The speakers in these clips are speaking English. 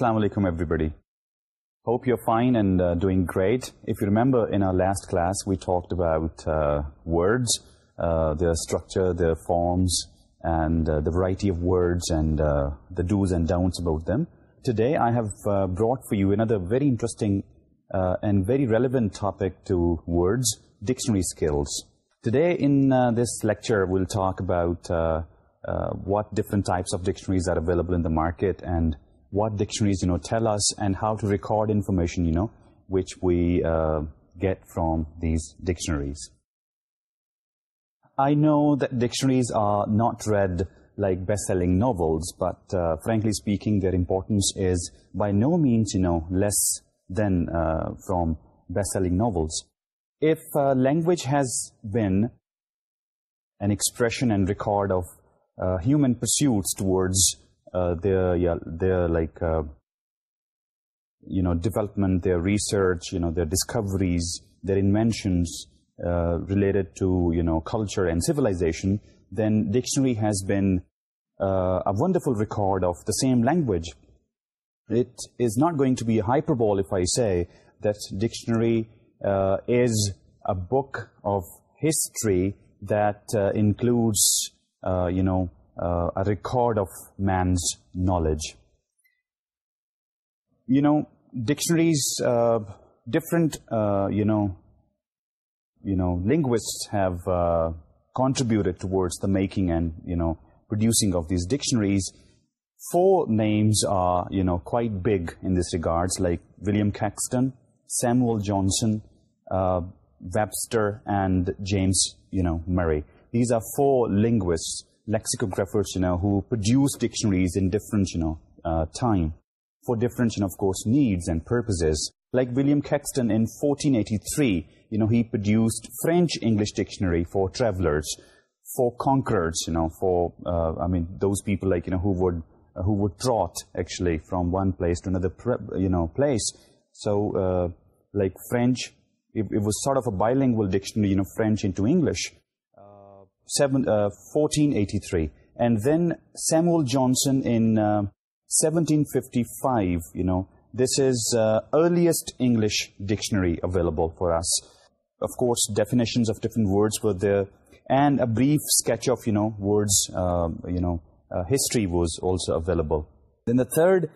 Assalamu alaikum everybody. Hope you're fine and uh, doing great. If you remember in our last class we talked about uh, words, uh, their structure, their forms and the variety of words and the do's and don'ts about them. Today I have brought for you another very interesting and very relevant topic to words, dictionary skills. Today in this lecture we'll talk about what different types of dictionaries are available in the market and what dictionaries, you know, tell us and how to record information, you know, which we uh, get from these dictionaries. I know that dictionaries are not read like best-selling novels, but uh, frankly speaking, their importance is by no means, you know, less than uh, from best-selling novels. If uh, language has been an expression and record of uh, human pursuits towards uh, their yeah, their like uh, you know development their research you know their discoveries their inventions uh, related to you know culture and civilization then dictionary has been a wonderful record of the same language. It is not going to be a hyperbole if i say that dictionary is a book of history that includes you know a record of man's knowledge. You know, dictionaries, uh, different, uh, you know, you know, linguists have uh, contributed towards the making and, you know, producing of these dictionaries. Four names are, you know, quite big in this regards, like William Caxton, Samuel Johnson, Webster, and James, you know, Murray. These are four linguists lexicographers, you know, who produce dictionaries in different, you know, uh, time for different, and of course, needs and purposes. Like William Caxton in 1483, you know, he produced French-English dictionary for travelers, for conquerors, you know, for, uh, I mean, those people like, you know, who would, who would trot, actually, from one place to another, you know, place. So, uh, like French, it, it was sort of a bilingual dictionary, you know, French into English, 1483 uh, and then Samuel Johnson in uh, 1755 you know. This is uh, earliest English dictionary available for us. Of course definitions of different words were there. And a brief sketch of you know words um, you know history was also available. Then the third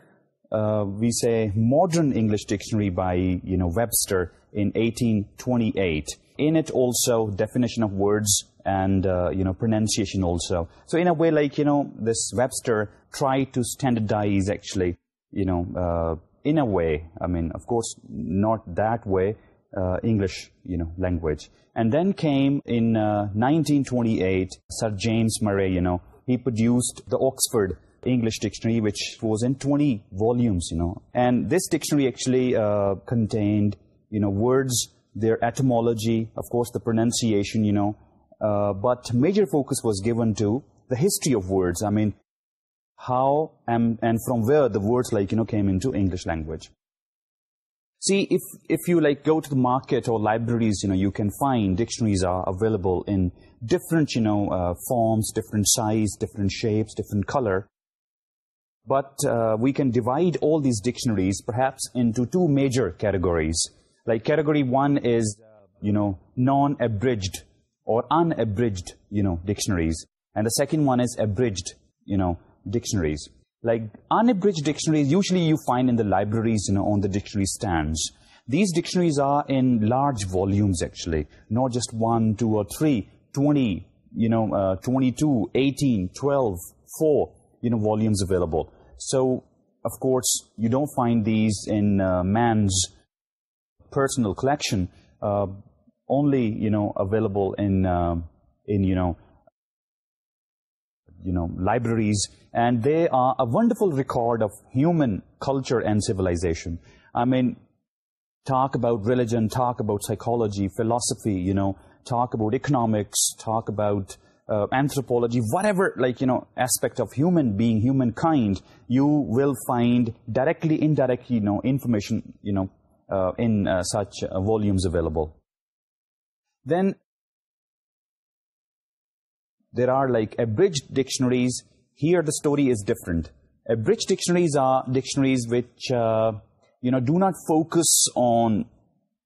we say modern English dictionary by, you know, Webster in 1828. In it also, definition of words and, uh, you know, pronunciation also. So in a way, like, you know, this Webster tried to standardize, actually, you know, uh, in a way. I mean, of course, not that way, uh, English, you know, language. And then came in 1928, Sir James Murray, you know, he produced the Oxford English Dictionary, which was in 20 volumes, you know. And this dictionary actually contained, you know, words, their etymology, of course, the pronunciation, you know, uh, but major focus was given to the history of words. I mean, how and, from where the words like, you know, came into English language. See, if, if you like go to the market or libraries, you know, you can find dictionaries are available in different, you know, uh, forms, different size, different shapes, different color. But uh, we can divide all these dictionaries perhaps into two major categories. Like category one is, you know, non-abridged or unabridged, you know, dictionaries. And the second one is abridged, you know, dictionaries. Like unabridged dictionaries, usually you find in the libraries, you know, on the dictionary stands. These dictionaries are in large volumes, actually, not just one, two, or three, 20, you know, uh, 22, 18, 12, 4, you know, volumes available. So, of course, you don't find these in uh, man's personal collection. Uh, only you know available in um, in you know you know libraries. And they are a wonderful record of human culture and civilization. I mean talk about religion talk about psychology philosophy you know talk about economics talk about uh, anthropology whatever like you know aspect of human being humankind you will find directly indirectly you know information you know uh, in uh, such uh, volumes available then there are like abridged dictionaries. Here the story is different. Abridged dictionaries are dictionaries which, uh, you know, do not focus on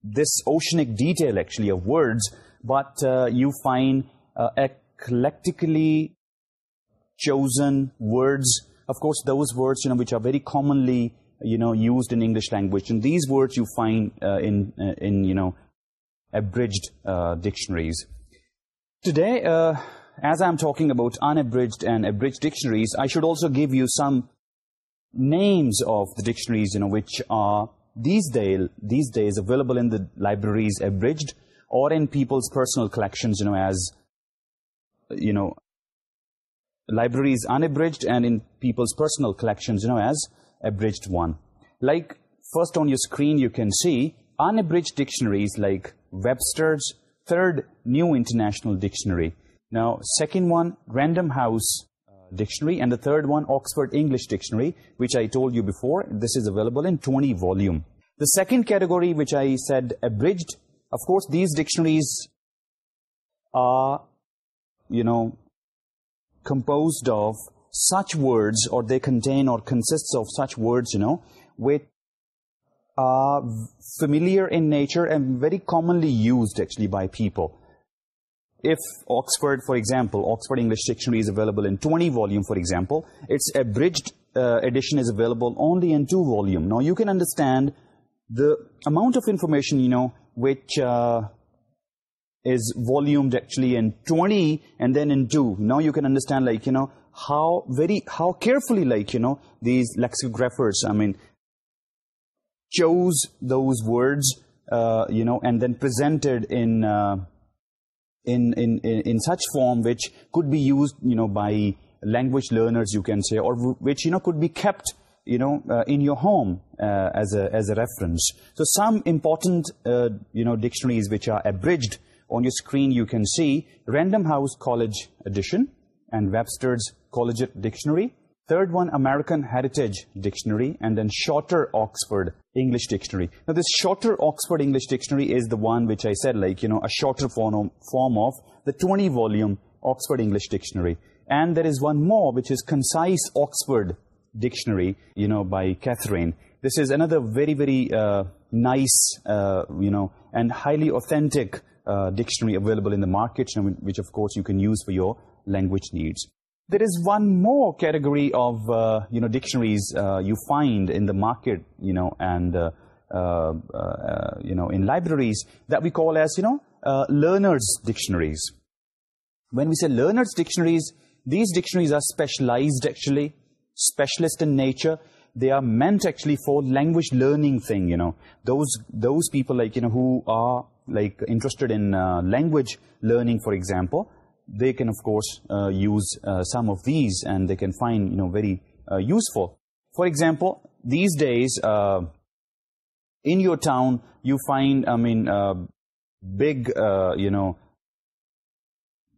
this oceanic detail actually of words, but uh, you find uh, eclectically chosen words. Of course, those words, you know, which are very commonly, you know, used in English language. And these words you find in, in, you know, abridged uh, dictionaries. Today, uh, as I'm talking about unabridged and abridged dictionaries, I should also give you some names of the dictionaries you know, which are these, these days available in the libraries abridged or in people's personal collections you know, as you know, libraries unabridged and in people's personal collections you know, as abridged one. Like, first on your screen you can see unabridged dictionaries like Webster's third new international dictionary. Now, second one, Random House uh, Dictionary, and the third one, Oxford English Dictionary, which I told you before. This is available in 20 volume. The second category, which I said abridged, of course, these dictionaries are, you know, composed of such words, or they contain or consist of such words, you know, with familiar in nature and very commonly used actually by people if Oxford, for example, Oxford English Dictionary is available in 20 volume, for example, its abridged uh, edition is available only in 2 volume. Now, you can understand the amount of information, you know, which uh, is volumed actually in 20 and then in 2. Now, you can understand, like, you know, how very, how carefully, like, you know, these lexicographers, I mean, chose those words uh, you know and then presented uh, in in in in such form which could be used you know by language learners you can say or which you know could be kept you know uh, in your home as a as a reference. So some important you know dictionaries which are abridged on your screen you can see random house college edition and webster's collegiate dictionary third one American Heritage Dictionary, and then shorter Oxford English Dictionary. Now, this shorter Oxford English Dictionary is the one which I said, like, you know, a shorter form of the 20-volume Oxford English Dictionary. And there is one more, which is Concise Oxford Dictionary, you know, by Catherine. This is another very, very uh, nice, uh, you know, and highly authentic uh, dictionary available in the market, which, of course, you can use for your language needs there is one more category of uh, you know dictionaries uh, you find in the market you know and uh, you know in libraries that we call as you know learners dictionaries. When we say learners dictionaries these dictionaries are specialized actually specialist in nature. They are meant actually for language learning thing you know. Those those people like you know who are like interested in language learning for example they can of course uh, use uh, some of these and they can find you know very uh, useful. For example these days in your town you find i mean big you know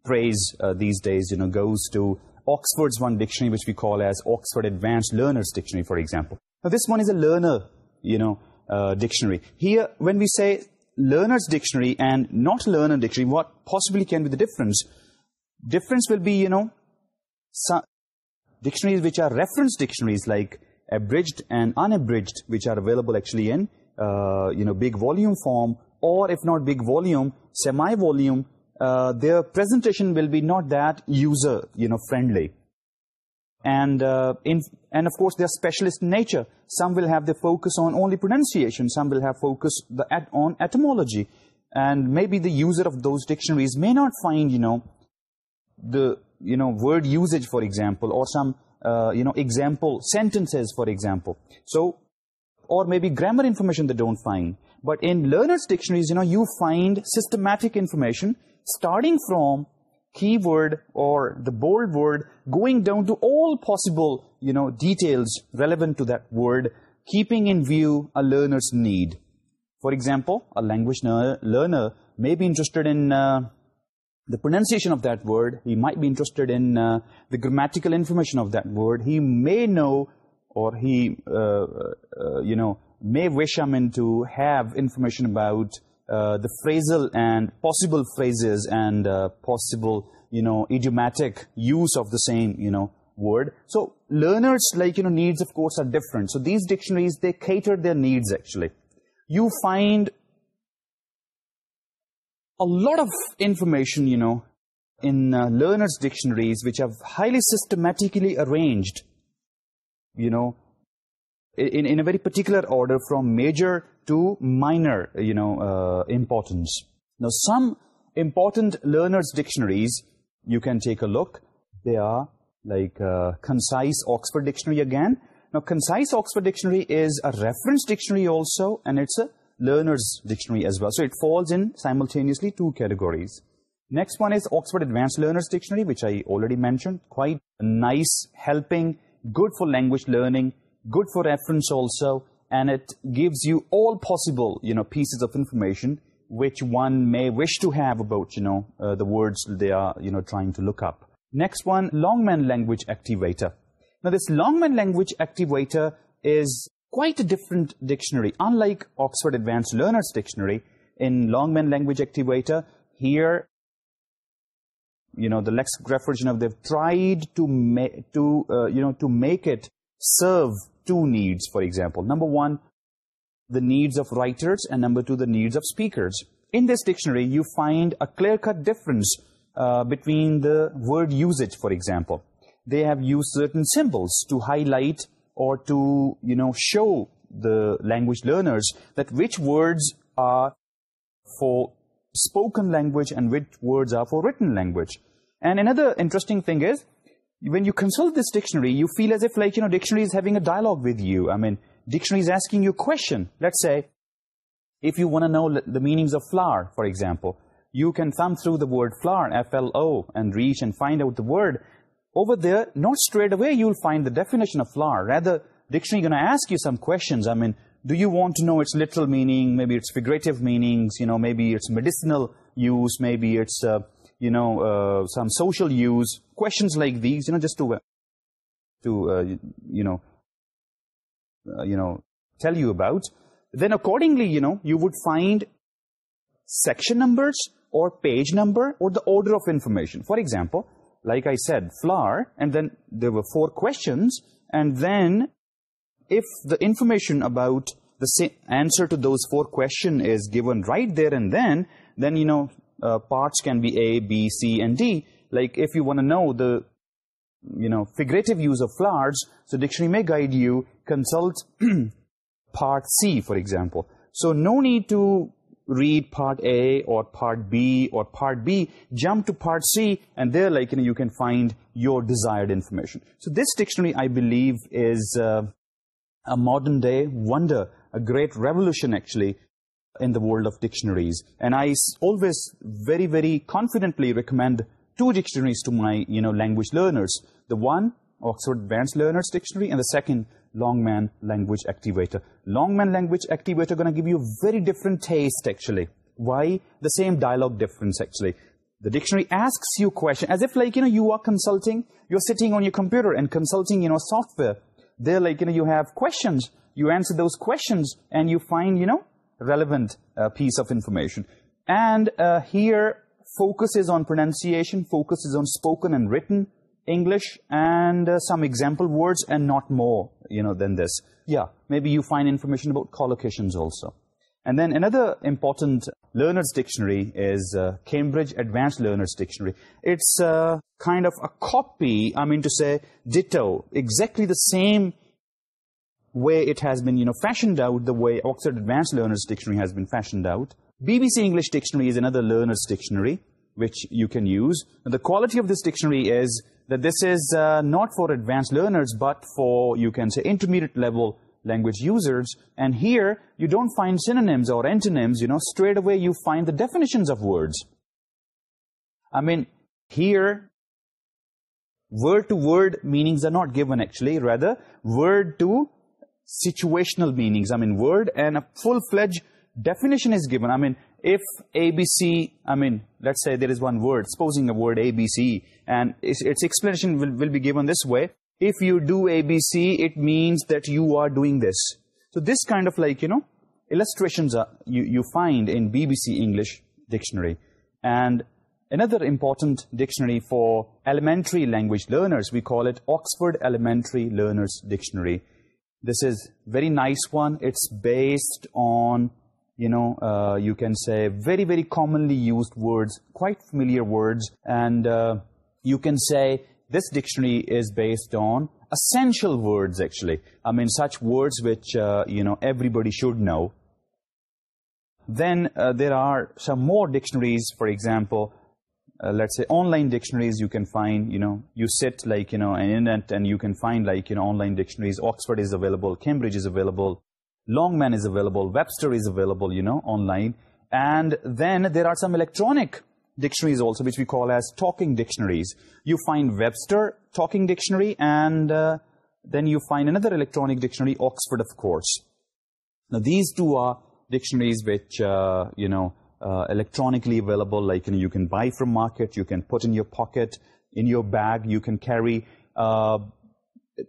praise these days you know goes to oxford's one dictionary which we call as oxford advanced learners dictionary for example. Now this one is a learner you know dictionary. Here when we say learner's dictionary and not learner dictionary what possibly can be the difference? difference will be, you know, dictionaries which are reference dictionaries like abridged and unabridged, which are available actually in, uh, you know, big volume form or if not big volume, semi-volume, uh, their presentation will be not that user, you know, friendly. And, uh, in, and of course, they're specialist in nature. Some will have the focus on only pronunciation. Some will have focus on etymology. And maybe the user of those dictionaries may not find, you know, the you know word usage for example or some uh, you know example sentences for example. So or maybe grammar information they don't find. But in learners dictionaries you know you find systematic information starting from keyword or the bold word going down to all possible you know details relevant to that word keeping in view a learner's need. For example a language learner may be interested in uh, the pronunciation of that word, he might be interested in uh, the grammatical information of that word, he may know or he, uh, uh, uh you know, may wish him in to have information about uh, the phrasal and possible phrases and uh, possible, you know, idiomatic use of the same, you know, word. So learners like, you know, needs of course are different. So these dictionaries, they cater their needs actually. You find a lot of information, you know, in uh, learner's dictionaries, which are highly systematically arranged, you know, in, in a very particular order from major to minor, you know, uh, importance. Now, some important learner's dictionaries, you can take a look. They are like uh, Concise Oxford Dictionary again. Now, Concise Oxford Dictionary is a reference dictionary also, and it's a learner's dictionary as well. So it falls in simultaneously two categories. Next one is Oxford Advanced Learner's Dictionary, which I already mentioned. Quite nice, helping, good for language learning, good for reference also, and it gives you all possible, you know, pieces of information which one may wish to have about, you know, uh, the words they are, you know, trying to look up. Next one, Longman Language Activator. Now, this Longman Language Activator is quite a different dictionary. Unlike Oxford Advanced Learner's Dictionary, in Longman Language Activator, here, you know, the lexicograph version of they've tried to, to uh, you know, to make it serve two needs, for example. Number one, the needs of writers, and number two, the needs of speakers. In this dictionary, you find a clear-cut difference uh, between the word usage, for example. They have used certain symbols to highlight or to, you know, show the language learners that which words are for spoken language and which words are for written language. And another interesting thing is, when you consult this dictionary, you feel as if like, you know, dictionary is having a dialogue with you. I mean, dictionary is asking you a question. Let's say, if you want to know the meanings of flower, for example, you can thumb through the word flower, F-L-O, and reach and find out the word over there, not straight away you will find the definition of flower. Rather, dictionary going to ask you some questions. I mean, do you want to know its literal meaning, maybe its figurative meanings, you know, maybe its medicinal use, maybe its, uh, you know, uh, some social use. Questions like these, you know, just to, uh, to uh, you know, uh, you know, tell you about. Then accordingly, you know, you would find section numbers or page number or the order of information. For example, like I said, flour, and then there were four questions, and then if the information about the answer to those four questions is given right there and then, then, you know, uh, parts can be A, B, C, and D. Like, if you want to know the, you know, figurative use of flowers, so dictionary may guide you, consult part C, for example. So no need to read part A or part B or part B, jump to part C, and there like you, know, you can find your desired information. So this dictionary, I believe, is uh, a modern-day wonder, a great revolution, actually, in the world of dictionaries. And I always very, very confidently recommend two dictionaries to my you know language learners. The one, Oxford Advanced Learners Dictionary, and the second, Longman language activator. Longman language activator going to give you a very different taste actually. Why? The same dialogue difference actually. The dictionary asks you question as if like, you know, you are consulting, you're sitting on your computer and consulting, you know, software. There like, you know, you have questions, you answer those questions and you find, you know, relevant uh, piece of information. And uh, here focus is on pronunciation, focus is on spoken and written English and uh, some example words and not more you know, than this. Yeah, maybe you find information about collocations also. And then another important learner's dictionary is uh, Cambridge Advanced Learner's Dictionary. It's uh, kind of a copy, I mean to say, ditto, exactly the same way it has been, you know, fashioned out, the way Oxford Advanced Learner's Dictionary has been fashioned out. BBC English Dictionary is another learner's dictionary which you can use. And the quality of this dictionary is that this is uh, not for advanced learners, but for, you can say, intermediate-level language users. And here, you don't find synonyms or antonyms, you know, straight away you find the definitions of words. I mean, here, word to -word meanings are not given, actually. Rather, word-to-situational meanings. I mean, word and a full-fledged definition is given. I mean, if ABC, I mean, let's say there is one word, supposing a word ABC, and its, its explanation will, will be given this way. If you do ABC, it means that you are doing this. So this kind of like, you know, illustrations are, you, you find in BBC English dictionary. And another important dictionary for elementary language learners, we call it Oxford Elementary Learners Dictionary. This is very nice one. It's based on you know, uh, you can say very, very commonly used words, quite familiar words, and uh, you can say this dictionary is based on essential words, actually. I mean, such words which, uh, you know, everybody should know. Then there are some more dictionaries, for example, let's say online dictionaries you can find, you know, you sit like, you know, an internet and you can find like, you know, online dictionaries. Oxford is available, Cambridge is available, Longman is available, Webster is available, you know, online. And then there are some electronic dictionaries also, which we call as talking dictionaries. You find Webster talking dictionary, and uh, then you find another electronic dictionary, Oxford, of course. Now, these two are dictionaries which, uh, you know, uh, electronically available, like you, can buy from market, you can put in your pocket, in your bag, you can carry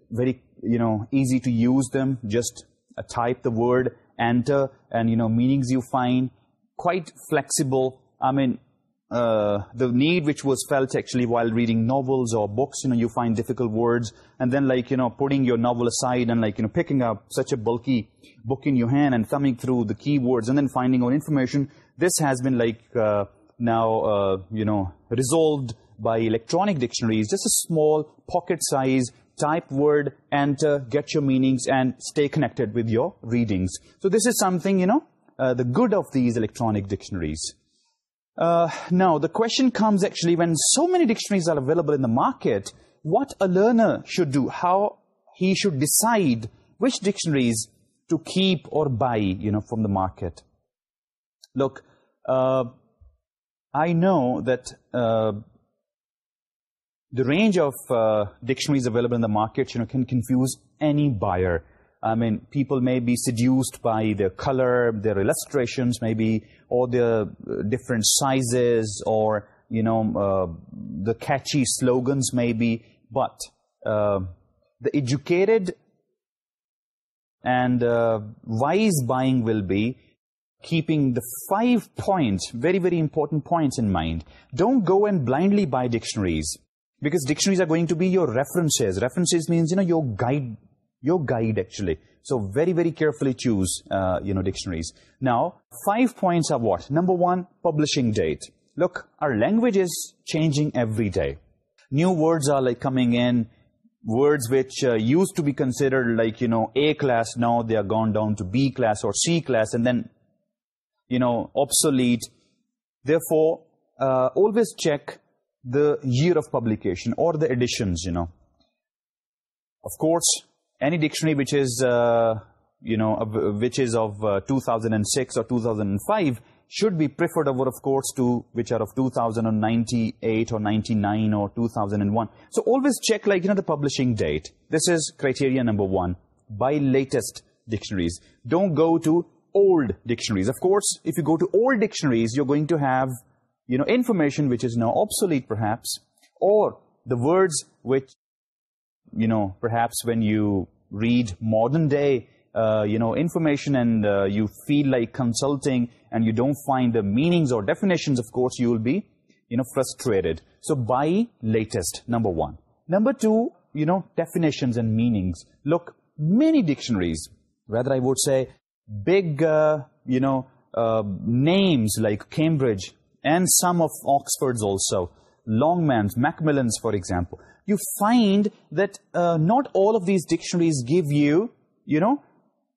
very, you know, easy to use them, just uh, type the word enter and you know meanings you find quite flexible. I mean uh, the need which was felt actually while reading novels or books you know you find difficult words and then like you know putting your novel aside and like you know picking up such a bulky book in your hand and thumbing through the keywords and then finding out information. This has been like uh, now you know resolved by electronic dictionaries just a small pocket size type word, enter, get your meanings, and stay connected with your readings. So this is something, you know, uh, the good of these electronic dictionaries. Uh, now, the question comes actually when so many dictionaries are available in the market, what a learner should do, how he should decide which dictionaries to keep or buy, you know, from the market. Look, uh, I know that the range of uh, dictionaries available in the market you know, can confuse any buyer. I mean, people may be seduced by their color, their illustrations maybe, or their uh, different sizes, or, you know, uh, the catchy slogans maybe. But uh, the educated and uh, wise buying will be keeping the five points, very, very important points in mind. Don't go and blindly buy dictionaries because dictionaries are going to be your references. References means, you know, your guide, your guide actually. So very, very carefully choose, uh, you know, dictionaries. Now, five points are what? Number one, publishing date. Look, our language is changing every day. New words are like coming in, words which uh, used to be considered like, you know, A class, now they are gone down to B class or C class and then, you know, obsolete. Therefore, uh, always check the year of publication or the editions, you know. Of course, any dictionary which is, uh, you know, which is of uh, 2006 or 2005 should be preferred over, of course, to which are of 2098 or 99 or 2001. So always check, like, you know, the publishing date. This is criteria number one. Buy latest dictionaries. Don't go to old dictionaries. Of course, if you go to old dictionaries, you're going to have you know, information which is now obsolete perhaps, or the words which, you know, perhaps when you read modern day, uh, you know, information and uh, you feel like consulting and you don't find the meanings or definitions, of course, you will be, you know, frustrated. So buy latest, number one. Number two, you know, definitions and meanings. Look, many dictionaries, rather I would say big, uh, you know, names like Cambridge, and some of Oxford's also, Longman's, Macmillan's, for example, you find that uh, not all of these dictionaries give you, you know,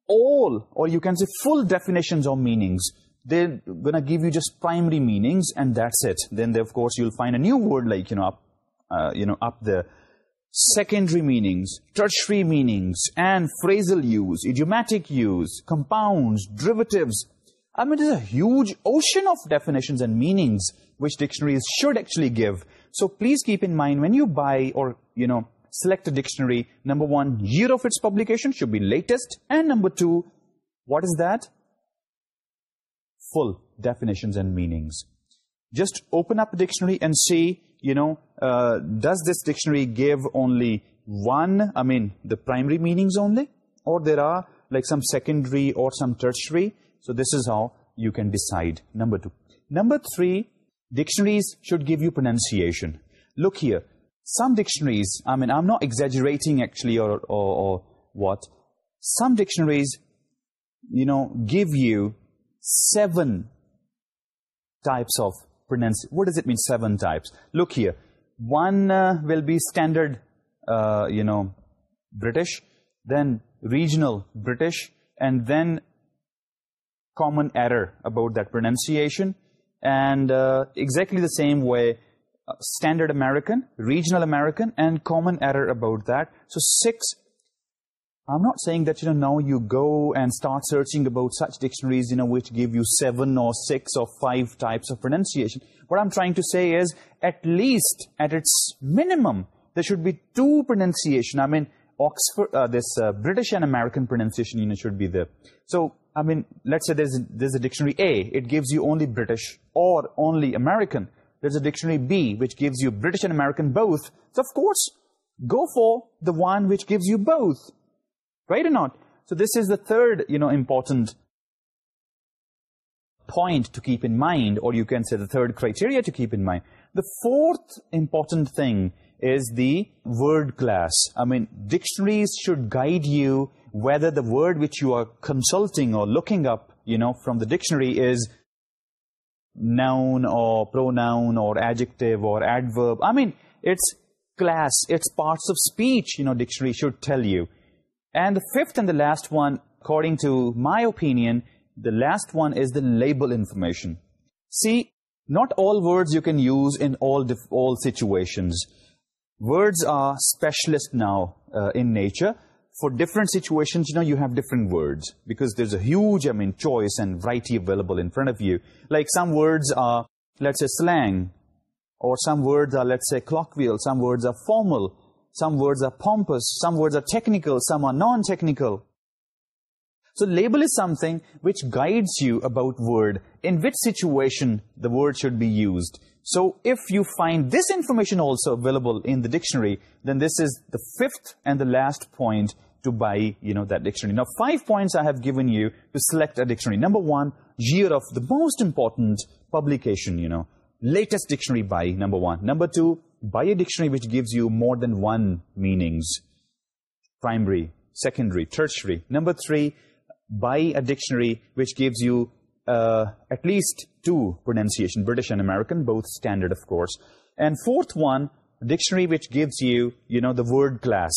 all or you can say full definitions or meanings. They're going to give you just primary meanings and that's it. Then they, of course you'll find a new word like, you know, up, uh, you know, up there. Secondary meanings, tertiary meanings and phrasal use, idiomatic use, compounds, derivatives. I mean, there's a huge ocean of definitions and meanings which dictionaries should actually give. So please keep in mind when you buy or, you know, select a dictionary, number one, year of its publication should be latest. And number two, what is that? Full definitions and meanings. Just open up a dictionary and see, you know, uh, does this dictionary give only one, I mean, the primary meanings only? Or there are like some secondary or some tertiary so this is how you can decide number two. Number three, dictionaries should give you pronunciation. Look here, some dictionaries, I mean, I'm not exaggerating actually or, or, what. Some dictionaries, you know, give you seven types of pronunciation. What does it mean, seven types? Look here, one uh, will be standard, uh, you know, British, then regional British, and then common error about that pronunciation. And uh, exactly the same way, uh, standard American, regional American, and common error about that. So six, I'm not saying that, you know, now you go and start searching about such dictionaries, you know, which give you seven or six or five types of pronunciation. What I'm trying to say is, at least, at its minimum, there should be two pronunciation. I mean, Oxford, uh, this uh, British and American pronunciation unit should be there. So I mean, let's say there's a, there's a dictionary A, it gives you only British or only American. There's a dictionary B, which gives you British and American both. So, of course, go for the one which gives you both. Right or not? So, this is the third, you know, important point to keep in mind, or you can say the third criteria to keep in mind. The fourth important thing is the word class. I mean, dictionaries should guide you whether the word which you are consulting or looking up, you know, from the dictionary is noun or pronoun or adjective or adverb. I mean, it's class, it's parts of speech, you know, dictionary should tell you. And the fifth and the last one, according to my opinion, the last one is the label information. See, not all words you can use in all all situations. Words are specialist now uh, in nature for different situations, you know, you have different words because there's a huge, I mean, choice and variety available in front of you. Like some words are, let's say, slang or some words are, let's say, colloquial. Some words are formal. Some words are pompous. Some words are technical. Some are non-technical. So label is something which guides you about word in which situation the word should be used. So if you find this information also available in the dictionary, then this is the fifth and the last point to buy, you know, that dictionary. Now, five points I have given you to select a dictionary. Number one, year of the most important publication, you know, latest dictionary buy, number one. Number two, buy a dictionary which gives you more than one meanings, primary, secondary, tertiary. Number three, buy a dictionary which gives you uh, at least two pronunciation, British and American, both standard, of course. And fourth one, dictionary which gives you, you know, the word class.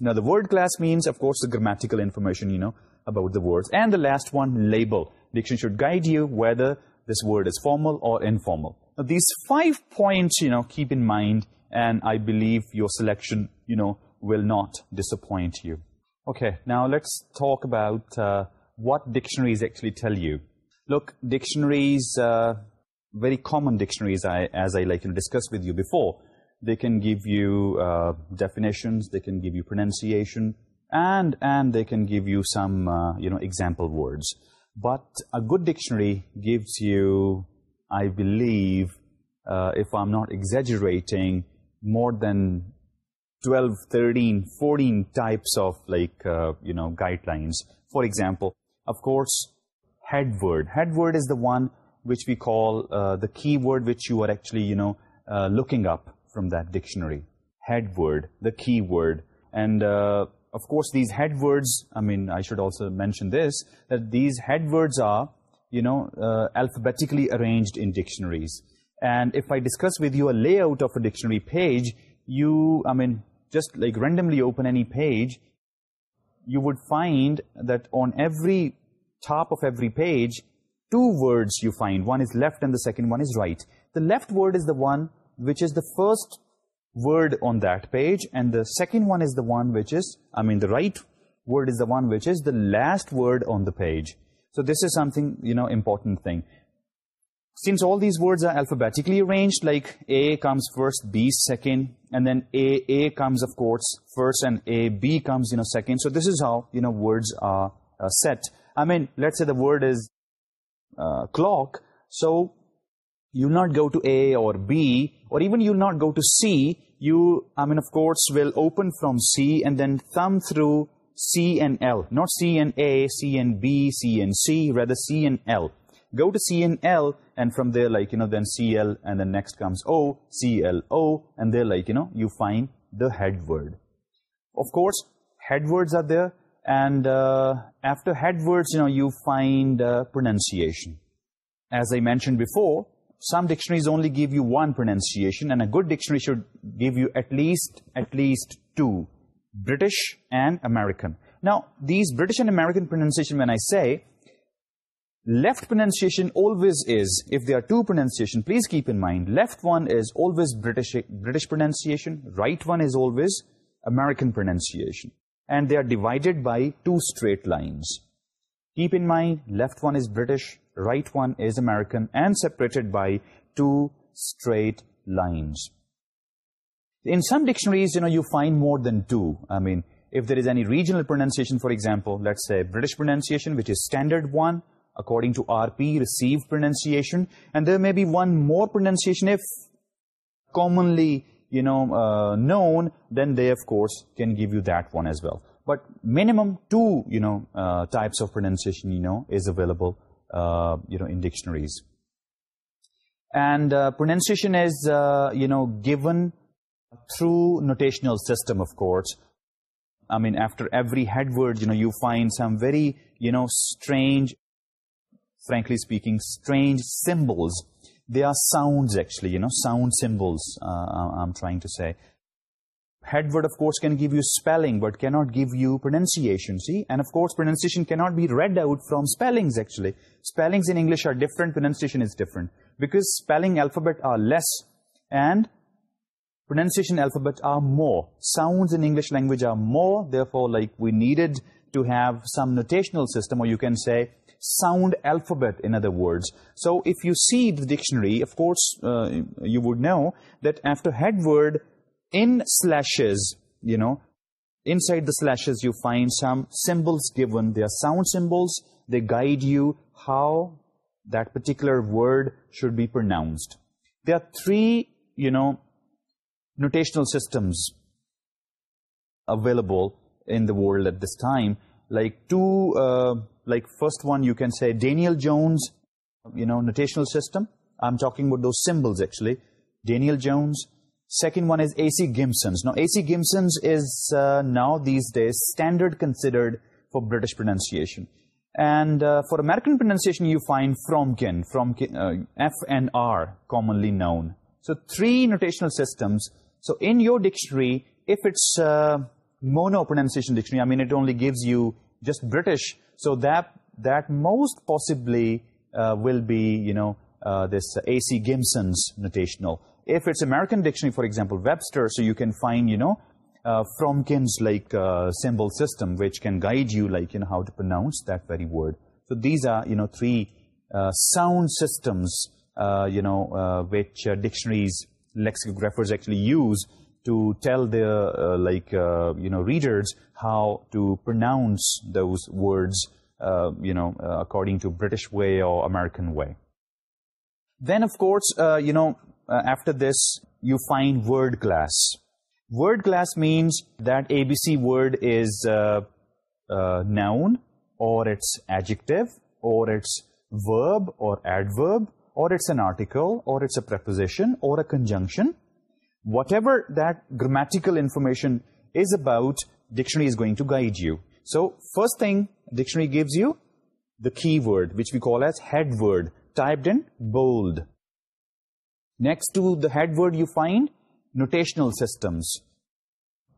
Now, the word class means, of course, the grammatical information, you know, about the words. And the last one, label. Dictionary should guide you whether this word is formal or informal. Now, these five points, you know, keep in mind, and I believe your selection, you know, will not disappoint you. Okay, now let's talk about uh, what dictionaries actually tell you look dictionaries uh, very common dictionaries as i like to discuss with you. Before they can give you uh, definitions they can give you pronunciation and and they can give you some uh, you know example words. But a good dictionary gives you i believe if i'm not exaggerating more than 12 13 14 types of like you know guidelines. For example of course head word. Head word is the one which we call uh, the key word which you are actually, you know, uh, looking up from that dictionary. Head word, the key word. And, uh, of course, these head words, I mean, I should also mention this, that these head words are, you know, alphabetically arranged in dictionaries. And if I discuss with you a layout of a dictionary page, you, I mean, just like randomly open any page, you would find that on every top of every page, two words you find. One is left and the second one is right. The left word is the one which is the first word on that page and the second one is the one which is, I mean the right word is the one which is the last word on the page. So this is something, you know, important thing. Since all these words are alphabetically arranged, like A comes first, B second, and then A, A comes, of course, first, and A, B comes, you know, second. So this is how, you know, words are uh, set. I mean, let's say the word is uh, clock. So, you not go to A or B or even you not go to C. You, I mean, of course, will open from C and then thumb through C and L. Not C and A, C and B, C and C, rather C and L. Go to C and L and from there, like, you know, then CL and then next comes O, CLO, and there, like, you know, you find the head word. Of course, head words are there and uh, after head words, you know, you find uh, pronunciation. As I mentioned before, some dictionaries only give you one pronunciation, and a good dictionary should give you at least, at least two, British and American. Now, these British and American pronunciation, when I say, left pronunciation always is, if there are two pronunciation, please keep in mind, left one is always British, British pronunciation, right one is always American pronunciation and they are divided by two straight lines. Keep in mind, left one is British, right one is American, and separated by two straight lines. In some dictionaries, you know, you find more than two. I mean, if there is any regional pronunciation, for example, let's say British pronunciation, which is standard one, according to RP, received pronunciation, and there may be one more pronunciation if commonly you know, uh, known, then they, of course, can give you that one as well. But minimum two, you know, uh, types of pronunciation, you know, is available, uh, you know, in dictionaries. And pronunciation is, you know, given through notational system, of course. I mean, after every head word, you know, you find some very, you know, strange, frankly speaking, strange symbols they are sounds actually, you know, sound symbols, uh, uh, I'm trying to say. Headword, of course, can give you spelling, but cannot give you pronunciation, see? And, of course, pronunciation cannot be read out from spellings, actually. Spellings in English are different, pronunciation is different. Because spelling alphabet are less, and pronunciation alphabet are more. Sounds in English language are more, therefore, like, we needed to have some notational system, or you can say, sound alphabet, in other words. So if you see the dictionary, of course, uh, you would know that after headword, in slashes, you know, inside the slashes you find some symbols given. They are sound symbols. They guide you how that particular word should be pronounced. There are three, you know, notational systems available in the world at this time like two, uh, like first one you can say Daniel Jones, you know, notational system. I'm talking about those symbols actually. Daniel Jones. Second one is AC Gimson's. Now AC Gimson's is uh, now these days standard considered for British pronunciation. And uh, for American pronunciation you find Fromkin, Fromkin F and R commonly known. So three notational systems. So in your dictionary, if it's mono pronunciation dictionary. I mean, it only gives you just British. So that that most possibly uh, will be, you know, uh, this A.C. Gimson's notational. If it's American dictionary, for example, Webster, so you can find, you know, uh, Fromkin's like uh, symbol system, which can guide you, like, you know, how to pronounce that very word. So these are, you know, three uh, sound systems, uh, you know, which dictionaries, lexicographers actually use to tell the uh, like uh, you know readers how to pronounce those words uh, you know according to british way or american way. Then of course you know after this you find word class. Word class means that abc word is a noun or it's adjective or it's verb or adverb or it's an article or it's a preposition or a conjunction whatever that grammatical information is about, dictionary is going to guide you. So first thing, dictionary gives you the keyword, which we call as head word, typed in bold. Next to the head word you find, notational systems.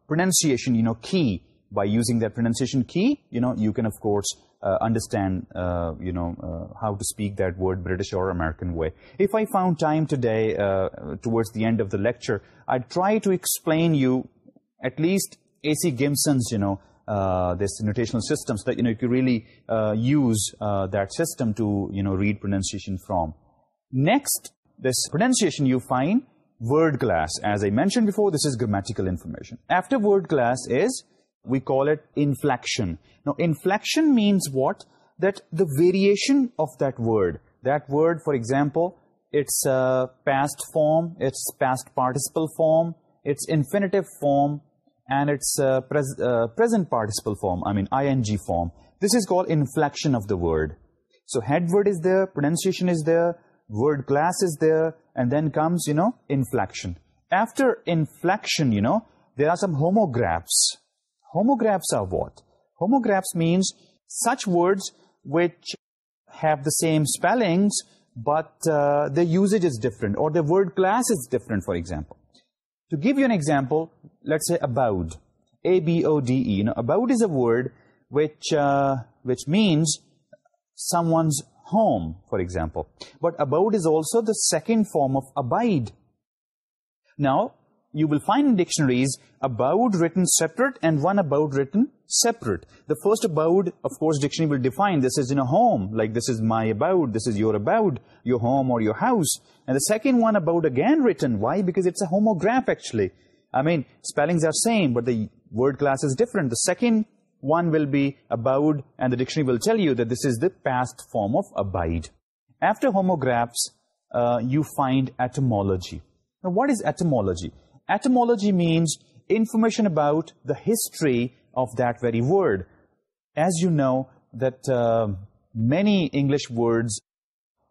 Pronunciation, you know, key. By using that pronunciation key, you know, you can, of course, uh, understand, uh, you know, uh, how to speak that word British or American way. If I found time today towards the end of the lecture, I'd try to explain you at least A.C. Gimson's, you know, this notational system so that, you know, you could really use that system to, you know, read pronunciation from. Next, this pronunciation you find, word class. As I mentioned before, this is grammatical information. After word class is we call it inflection. Now, inflection means what? That the variation of that word. That word, for example, it's past form, it's past participle form, it's infinitive form, and it's uh, present participle form, I mean, ing form. This is called inflection of the word. So, head word is there, pronunciation is there, word class is there, and then comes, you know, inflection. After inflection, you know, there are some homographs homographs are what? Homographs means such words which have the same spellings, but uh, the usage is different, or the word class is different, for example. To give you an example, let's say abode, A-B-O-D-E. Now, know, abode is a word which, uh, which means someone's home, for example. But abode is also the second form of abide. Now, you will find in dictionaries about written separate and one about written separate. The first about, of course, dictionary will define this is in a home, like this is my about, this is your about, your home or your house. And the second one about again written. Why? Because it's a homograph, actually. I mean, spellings are same, but the word class is different. The second one will be about, and the dictionary will tell you that this is the past form of abide. After homographs, uh, you find etymology. Now, what is? Etymology. Etymology means information about the history of that very word. As you know, that uh, many English words,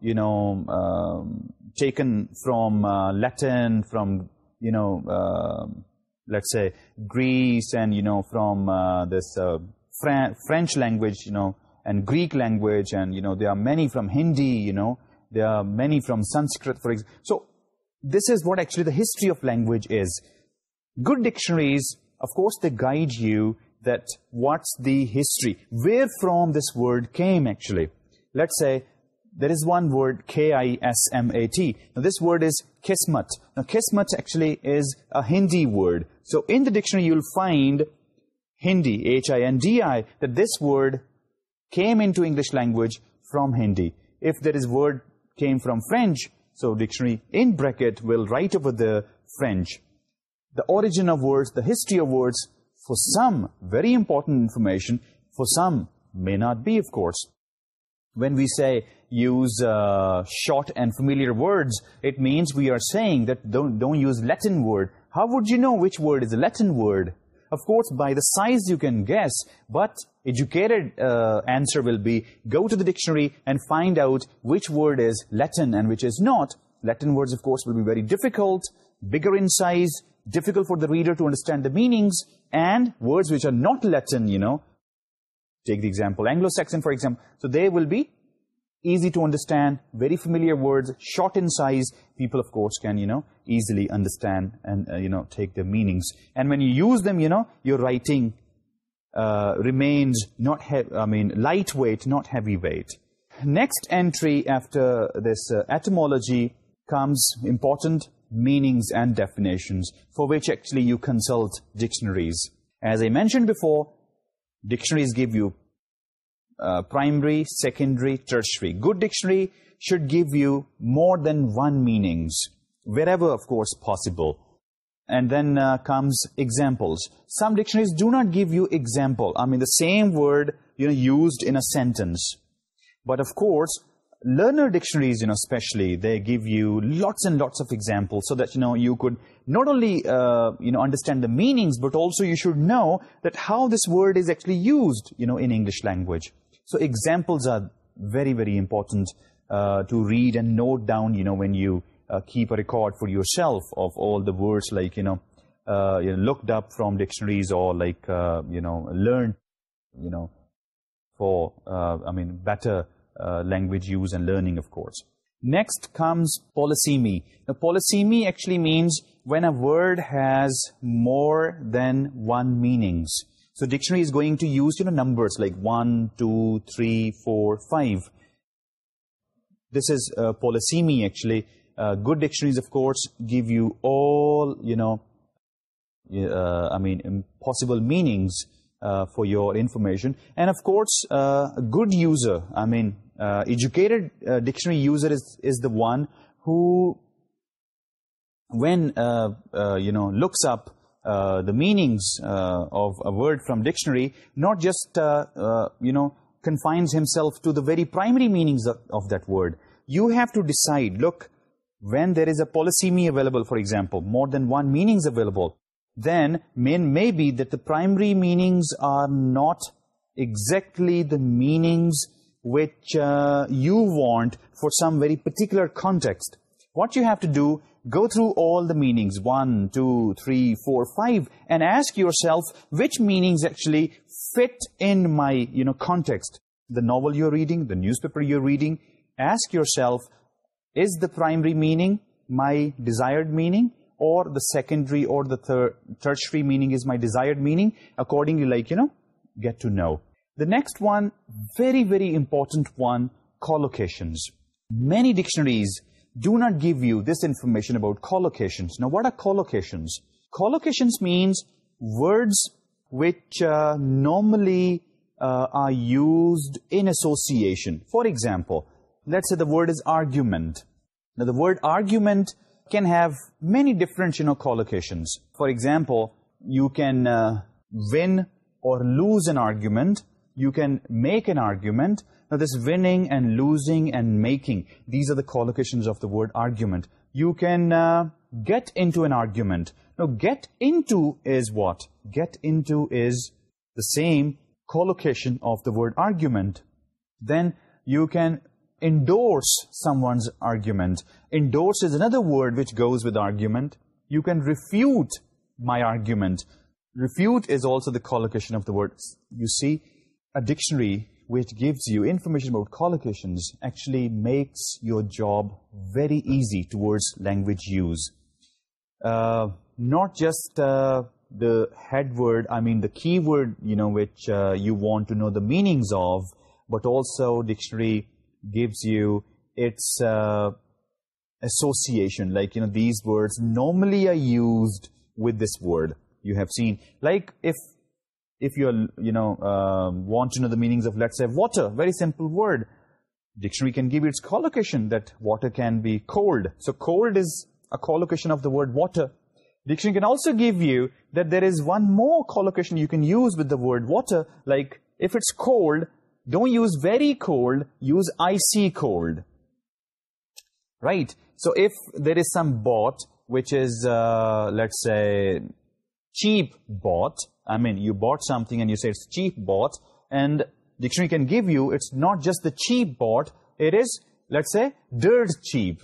you know, um, taken from uh, Latin, from, you know, uh, let's say, Greece, and, you know, from this French language, you know, and Greek language, and, you know, there are many from Hindi, you know, there are many from Sanskrit, for example. So this is what actually the history of language is. Good dictionaries, of course, they guide you that what's the history. Where from this word came, actually? Let's say there is one word, K-I-S-M-A-T. Now, this word is kismat. Now, kismat actually is a Hindi word. So, in the dictionary, you'll find Hindi, H-I-N-D-I, that this word came into English language from Hindi. If there is word came from French, so dictionary in bracket will write over the French the origin of words, the history of words for some very important information for some may not be of course. When we say use uh, short and familiar words, it means we are saying that don't, don't use Latin word. How would you know which word is a Latin word? of course by the size you can guess but educated uh, answer will be go to the dictionary and find out which word is Latin and which is not. Latin words of course will be very difficult bigger in size difficult for the reader to understand the meanings and words which are not Latin you know. Take the example Anglo-Saxon for example. So they will be easy to understand, very familiar words, short in size, people, of course, can, you know, easily understand and, uh, you know, take their meanings. And when you use them, you know, your writing uh, remains not, I mean, lightweight, not heavyweight. Next entry after this uh, etymology comes important meanings and definitions for which actually you consult dictionaries. As I mentioned before, dictionaries give you uh, primary, secondary, tertiary. Good dictionary should give you more than one meanings wherever, of course, possible. And then uh, comes examples. Some dictionaries do not give you example. I mean, the same word you know used in a sentence. But of course, Learner dictionaries, you know, especially, they give you lots and lots of examples so that, you know, you could not only, uh, you know, understand the meanings, but also you should know that how this word is actually used, you know, in English language. So examples are very, very important uh, to read and note down, you know, when you uh, keep a record for yourself of all the words like, you know, uh, looked up from dictionaries or like, you know, learned, you know, for, I mean, better language use and learning, of course. Next comes polysemy. Now, polysemy actually means when a word has more than one meanings. So dictionary is going to use you know, numbers like 1, 2, 3, 4, 5. This is uh, polysemy actually. Uh, good dictionaries, of course, give you all, you know, uh, I mean, possible meanings uh, for your information. And of course, uh, a good user, I mean, educated dictionary user is, is the one who, when, you know, looks up uh, the meanings uh, of a word from dictionary not just uh, you know confines himself to the very primary meanings of, that word. You have to decide look when there is a polysemy available for example more than one meanings available then men may be that the primary meanings are not exactly the meanings which you want for some very particular context. What you have to do go through all the meanings, one, two, three, four, five, and ask yourself which meanings actually fit in my you know, context. The novel you're reading, the newspaper you're reading, ask yourself, is the primary meaning my desired meaning? Or the secondary or the third tertiary meaning is my desired meaning? Accordingly, like, you know, get to know. The next one, very, very important one, collocations. Many dictionaries do not give you this information about collocations. Now, what are collocations? Collocations means words which uh, normally uh, are used in association. For example, let's say the word is argument. Now, the word argument can have many different, you know, collocations. For example, you can uh, win or lose an argument you can make an argument. Now, this winning and losing and making, these are the collocations of the word argument. You can uh, get into an argument. Now, get into is what? Get into is the same collocation of the word argument. Then you can endorse someone's argument. Endorse is another word which goes with argument. You can refute my argument. Refute is also the collocation of the words. You see, a dictionary which gives you information about collocations actually makes your job very easy towards language use. Uh, not just uh, the head word, I mean the keyword, you know, which uh, you want to know the meanings of, but also dictionary gives you its association. Like, you know, these words normally are used with this word. You have seen, like, if if you you know, uh, want to know the meanings of, let's say, water, very simple word. Dictionary can give you its collocation that water can be cold. So cold is a collocation of the word water. Dictionary can also give you that there is one more collocation you can use with the word water. Like, if it's cold, don't use very cold, use icy cold. Right? So if there is some bot, which is, uh, let's say, cheap bot, I mean, you bought something and you say it's cheap bought, and dictionary can give you, it's not just the cheap bought, it is, let's say, dirt cheap.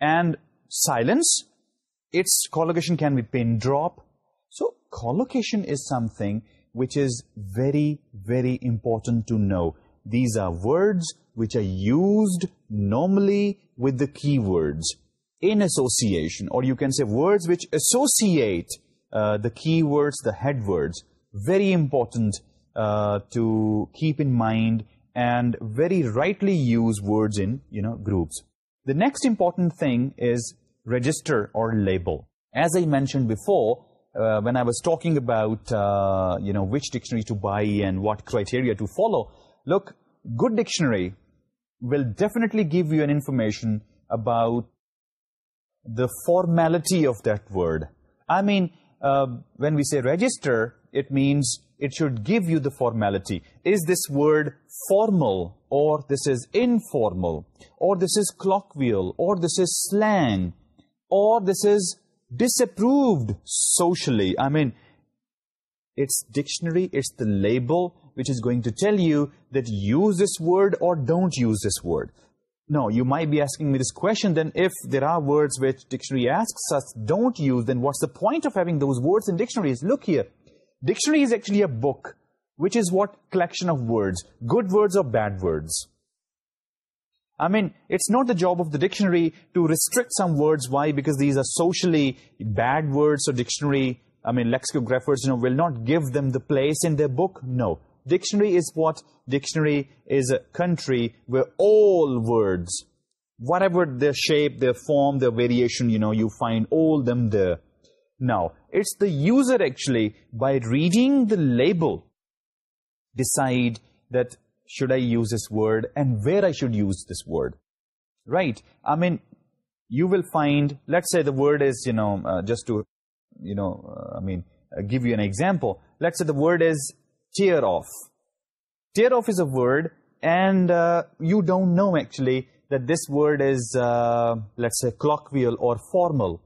And silence, its collocation can be pin drop. So collocation is something which is very, very important to know. These are words which are used normally with the key words in association, or you can say words which associate uh, the key words, the head words, very important uh, to keep in mind and very rightly use words in, you know, groups. The next important thing is register or label. As I mentioned before, uh, when I was talking about, you know, which dictionary to buy and what criteria to follow, look, good dictionary will definitely give you an information about the formality of that word. I mean, uh, when we say register, it means it should give you the formality. Is this word formal or this is informal or this is colloquial or this is slang or this is disapproved socially? I mean, it's dictionary, it's the label which is going to tell you that use this word or don't use this word. No, you might be asking me this question, then if there are words which dictionary asks us don't use, then what's the point of having those words in dictionaries? Look here. Dictionary is actually a book, which is what collection of words, good words or bad words. I mean, it's not the job of the dictionary to restrict some words. Why? Because these are socially bad words, so dictionary, I mean, lexicographers, you know, will not give them the place in their book. No. Dictionary is what? Dictionary is a country where all words, whatever their shape, their form, their variation, you know, you find all them there. Now, it's the user actually, by reading the label, decide that should I use this word and where I should use this word. Right? I mean, you will find, let's say the word is, you know, uh, just to, you know, uh, I mean, uh, give you an example. Let's say the word is tear off. Tear off is a word and uh, you don't know actually that this word is, uh, let's say, colloquial or formal.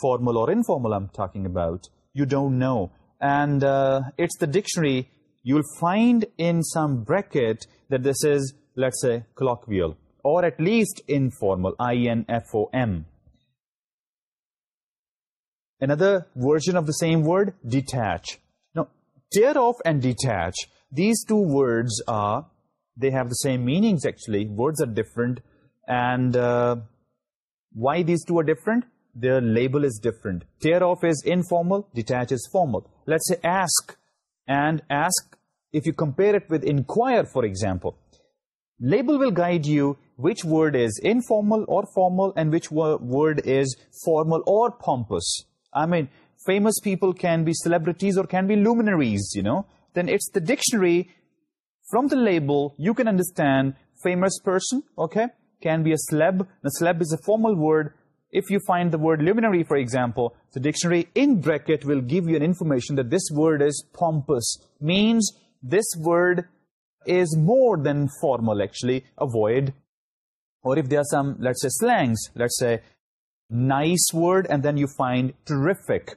Formal or informal I'm talking about. You don't know. And uh, it's the dictionary. You'll find in some bracket that this is, let's say, colloquial or at least informal, I-N-F-O-M. Another version of the same word. Detach tear off and detach, these two words are, they have the same meanings actually, words are different, and uh, why these two are different? Their label is different. Tear off is informal, detach is formal. Let's say ask, and ask, if you compare it with inquire, for example, label will guide you which word is informal or formal, and which wo word is formal or pompous. I mean, Famous people can be celebrities or can be luminaries, you know. Then it's the dictionary from the label you can understand famous person. Okay, can be a a The syllable is a formal word. if you find the word luminary, for example, the dictionary in bracket will give you an information that this word is pompous, means this word is more than formal actually, avoid. Or if there are some, let's say, slangs, let's say, nice word and then you find terrific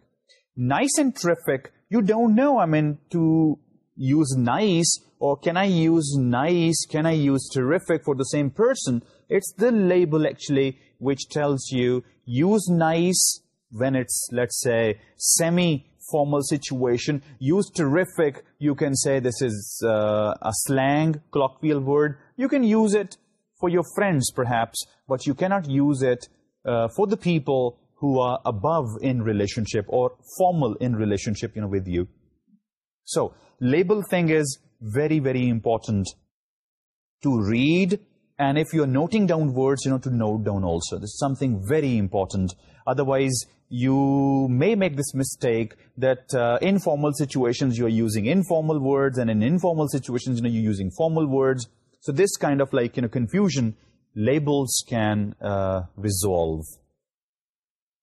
nice and terrific, you don't know, I mean, to use nice or can I use nice, can I use terrific for the same person? It's the label actually which tells you use nice when it's, let's say, semi-formal situation. Use terrific, you can say this is uh, a slang, colloquial word. You can use it for your friends perhaps, but you cannot use it uh, for the people who are above in relationship or formal in relationship, you know, with you. So, label thing is very, very important to read. And if you're noting down words, you know, to note down also. This is something very important. Otherwise, you may make this mistake that uh, in formal situations, you're using informal words. And in informal situations, you know, you're using formal words. So this kind of like, you know, confusion labels can uh, resolve.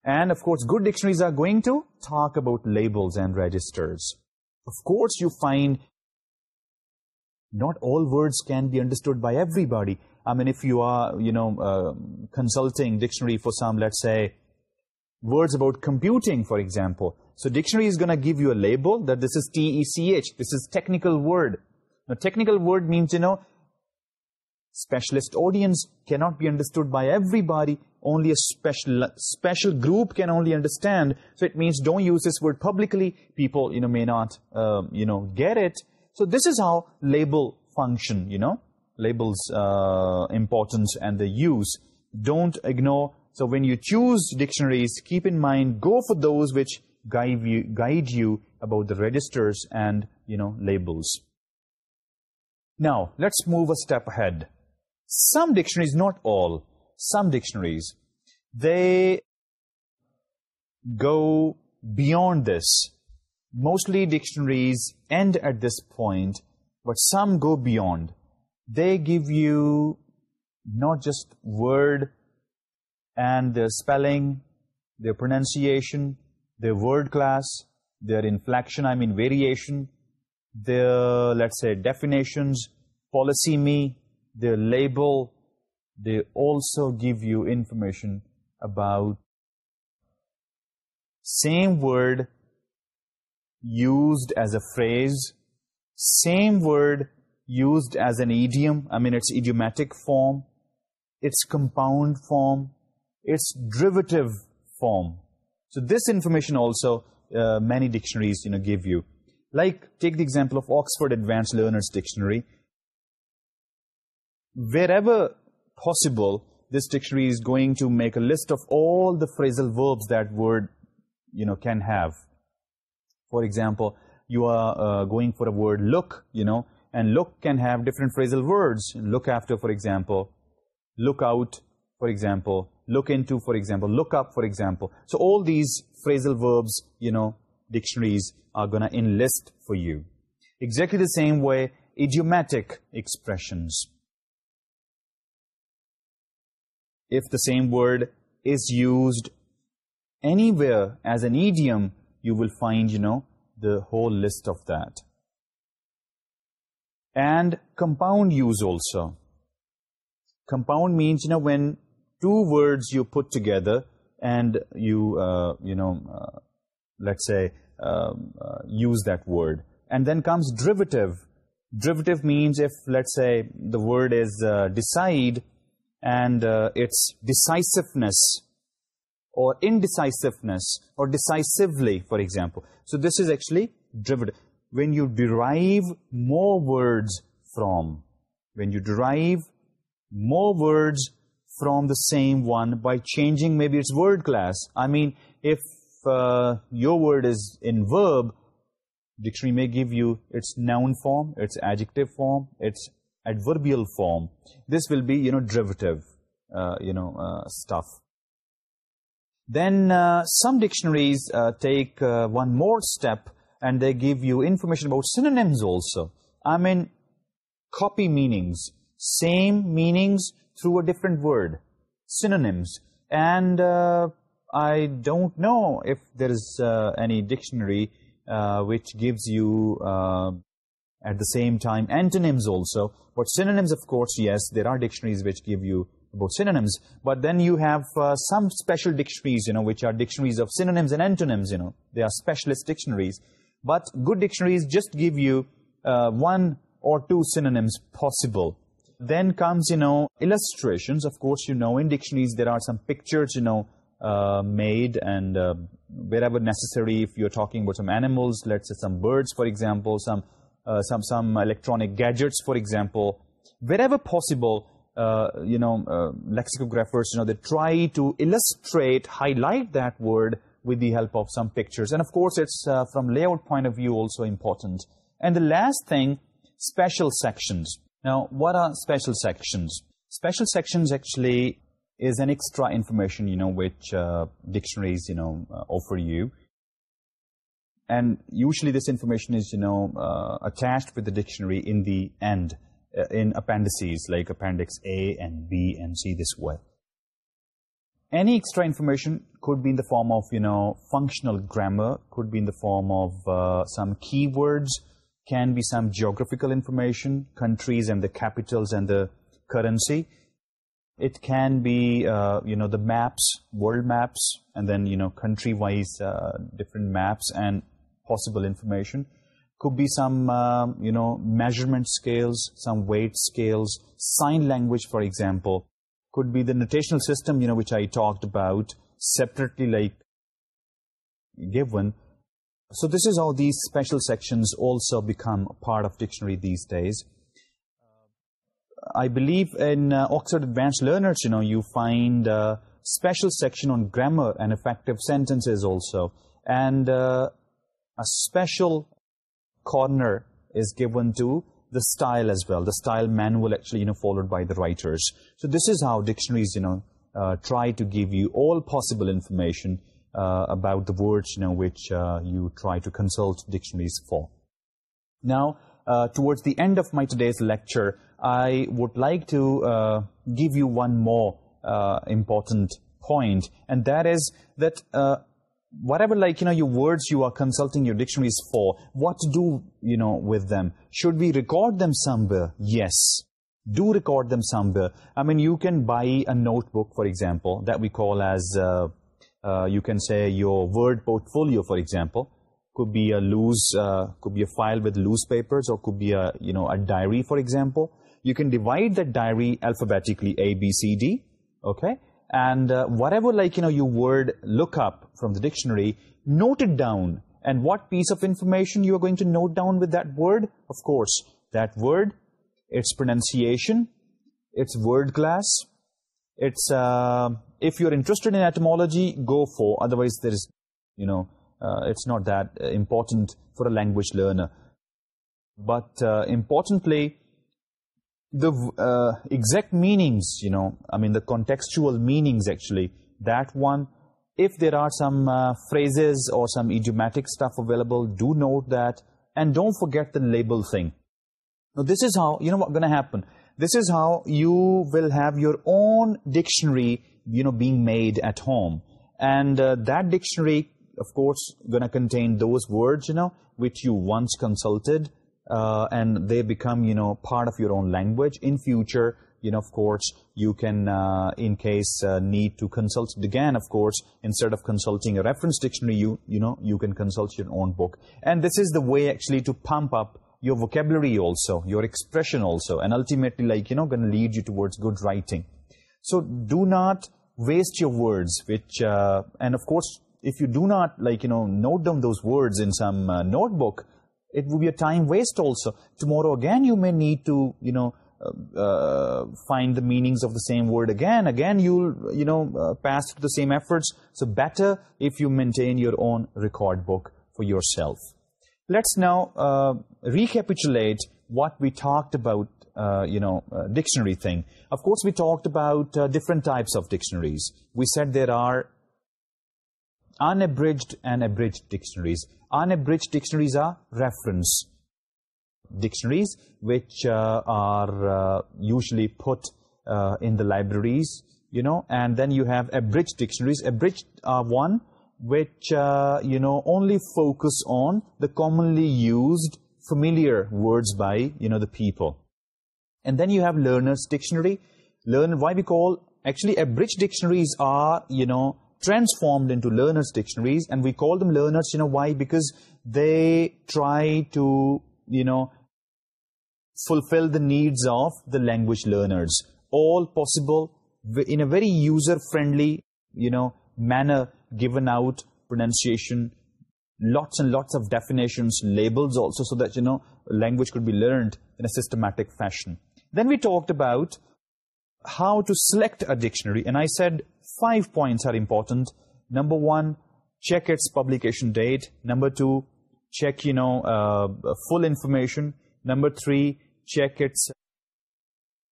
And of course, good dictionaries are going to talk about labels and registers. Of course, you find not all words can be understood by everybody. I mean, if you are, you know, uh, consulting dictionary for some, let's say, words about computing, for example. So dictionary is going to give you a label that this is T-E-C-H. This is technical word. Now, technical word means, you know, specialist audience cannot be understood by everybody. Only a special special group can only understand. So it means don't use this word publicly. People you know may not um, you know get it. So this is how label function you know labels uh, importance and the use. Don't ignore. So when you choose dictionaries keep in mind go for those which guide you guide you about the registers and you know labels. Now let's move a step ahead some dictionaries, not all, some dictionaries, they go beyond this. Mostly dictionaries end at this point, but some go beyond. They give you not just word and their spelling, their pronunciation, their word class, their inflection, I mean variation, their, let's say, definitions, polysemy, the label, they also give you information about same word used as a phrase, same word used as an idiom, I mean it's idiomatic form, it's compound form, it's derivative form. So this information also uh, many dictionaries you know give you. Like, take the example of Oxford Advanced Learner's Dictionary wherever possible, this dictionary is going to make a list of all the phrasal verbs that word, you know, can have. For example, you are uh, going for a word look, you know, and look can have different phrasal verbs. Look after, for example, look out, for example, look into, for example, look up, for example. So all these phrasal verbs, you know, dictionaries are going to enlist for you. Exactly the same way, idiomatic expressions. if the same word is used anywhere as an idiom, you will find, you know, the whole list of that. And compound use also. Compound means, you know, when two words you put together and you, uh, you know, uh, let's say, um, uh, use that word. And then comes derivative. Derivative means if, let's say, the word is uh, decide, and it's decisiveness اور indecisiveness اور decisively for example so this is actually derived when you derive more words from when you derive more words from the same one by changing maybe its word class I mean if your word is an verb dictionary میں give you its noun form its adjective form its adverbial form this will be you know derivative uh, you know uh, stuff. Then uh, some dictionaries take one more step and they give you information about synonyms also. I mean copy meanings. Same meanings through a different word. Synonyms. And I don't know if there is any dictionary which gives you at the same time, antonyms also. But synonyms, of course, yes, there are dictionaries which give you both synonyms, but then you have uh, some special dictionaries, you know, which are dictionaries of synonyms and antonyms, you know, they are specialist dictionaries. But good dictionaries just give you uh, one or two synonyms possible. Then comes, you know, illustrations. Of course, you know, in dictionaries there are some pictures, you know, uh, made and uh, wherever necessary, if you're talking about some animals, let's say some birds, for example, some uh, some some electronic gadgets for example. Wherever possible uh, you know uh, lexicographers you know they try to illustrate highlight that word with the help of some pictures. And of course it's uh, from layout point of view also important. And the last thing special sections. Now what are special sections? Special sections actually is an extra information you know which dictionaries you know offer you and usually this information is you know uh, attached with the dictionary in the end uh, in appendices like appendix A and B and C this way any extra information could be in the form of you know functional grammar could be in the form of uh, some keywords can be some geographical information countries and the capitals and the currency. It can be you know the maps world maps and then you know country wise different maps and possible information. Could be some, uh, you know, measurement scales, some weight scales, sign language, for example. Could be the notational system, you know, which I talked about separately, like given. So this is how these special sections also become part of dictionary these days. Uh, I believe in uh, Oxford Advanced Learners, you know, you find a special section on grammar and effective sentences also. And uh, a special corner is given to the style as well. The style manual actually, you know, followed by the writers. So this is how dictionaries, you know, uh, try to give you all possible information uh, about the words, you know, which uh, you try to consult dictionaries for. Now, towards the end of my today's lecture, I would like to give you one more important point, and that is that whatever like you know your words you are consulting your dictionaries for what to do you know with them. Should we record them somewhere? Yes. Do record them somewhere. I mean you can buy a notebook for example that we call as uh, uh, you can say your word portfolio for example. Could be a loose uh, could be a file with loose papers or could be a you know a diary for example. You can divide that diary alphabetically a b c d okay? and uh, whatever like you know you word look up from the dictionary note it down. And what piece of information you are going to note down with that word? Of course that word its pronunciation its word class it's um, if you're interested in etymology go for. Otherwise there is you know uh, it's not that uh, important for a language learner. But importantly the uh, exact meanings, you know, I mean the contextual meanings actually, that one, if there are some uh, phrases or some idiomatic stuff available, do note that and don't forget the label thing. Now this is how, you know what's going to happen. This is how you will have your own dictionary, you know, being made at home. And uh, that dictionary, of course, going to contain those words, you know, which you once consulted uh, and they become you know part of your own language. In future you know of course you can uh, in case uh, need to consult again of course instead of consulting a reference dictionary you you know you can consult your own book. And this is the way actually to pump up your vocabulary also your expression also and ultimately like you know going to lead you towards good writing. So do not waste your words which uh, and of course if you do not like you know note down those words in some notebook it will be a time waste also. Tomorrow again you may need to, you know, uh, uh, find the meanings of the same word again. Again, you'll, you know, uh, pass through the same efforts. So better if you maintain your own record book for yourself. Let's now recapitulate what we talked about, you know, dictionary thing. Of course, we talked about different types of dictionaries. We said there are unabridged and abridged dictionaries. Unabridged dictionaries are reference dictionaries which uh, are uh, usually put uh, in the libraries, you know, and then you have abridged dictionaries. Abridged one which, you know, only focus on the commonly used familiar words by, you know, the people. And then you have learner's dictionary. Learn, why we call, actually, abridged dictionaries are, you know, transformed into learner's dictionaries and we call them learners, you know why? Because they try to, you know, fulfill the needs of the language learners. All possible in a very user-friendly, you know, manner given out pronunciation, lots and lots of definitions, labels also so that, you know, language could be learned in a systematic fashion. Then we talked about how to select a dictionary and I said five points are important. Number one, check its publication date. Number two, check, you know, uh, full information. Number three, check its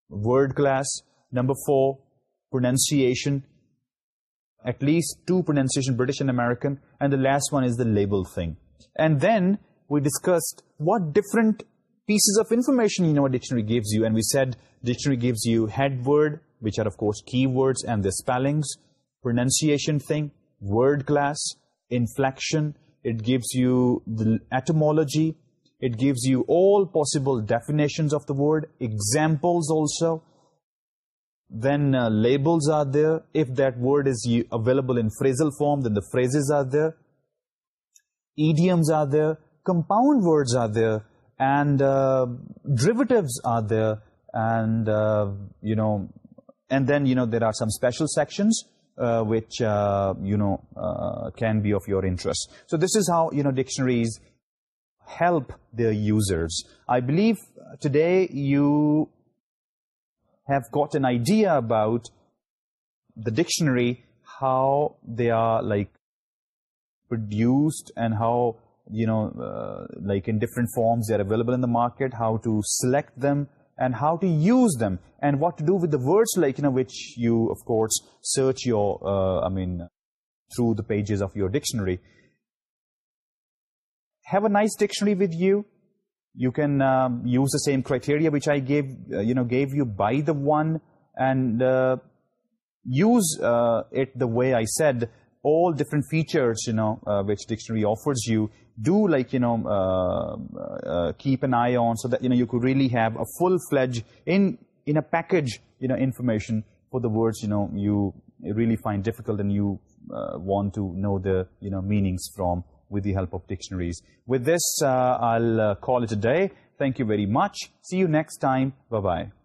word class. Number four, pronunciation. At least two pronunciation, British and American. And the last one is the label thing. And then we discussed what different pieces of information, you know, a dictionary gives you. And we said dictionary gives you head word, which are of course keywords and their spellings, pronunciation thing, word class, inflection, it gives you the etymology, it gives you all possible definitions of the word, examples also, then uh, labels are there, if that word is available in phrasal form, then the phrases are there, idioms are there, compound words are there, and uh, derivatives are there, and, uh, you know, and then you know there are some special sections uh, which uh, you know uh, can be of your interest. So this is how you know dictionaries help their users. I believe today you have got an idea about the dictionary how they are like produced and how you know like in different forms they are available in the market how to select them and how to use them and what to do with the words like you know which you of course search your uh, i mean through the pages of your dictionary. Have a nice dictionary with you. You can um, use the same criteria which i gave uh, you know gave you by the one and uh, use it the way i said. All different features you know which dictionary offers you do like you know uh, uh, uh, keep an eye on so that you know you could really have a full fledged in in a package you know information for the words you know you really find difficult and you want to know the you know meanings from with the help of dictionaries. With this i'll call it a day. Thank you very much. See you next time. Bye bye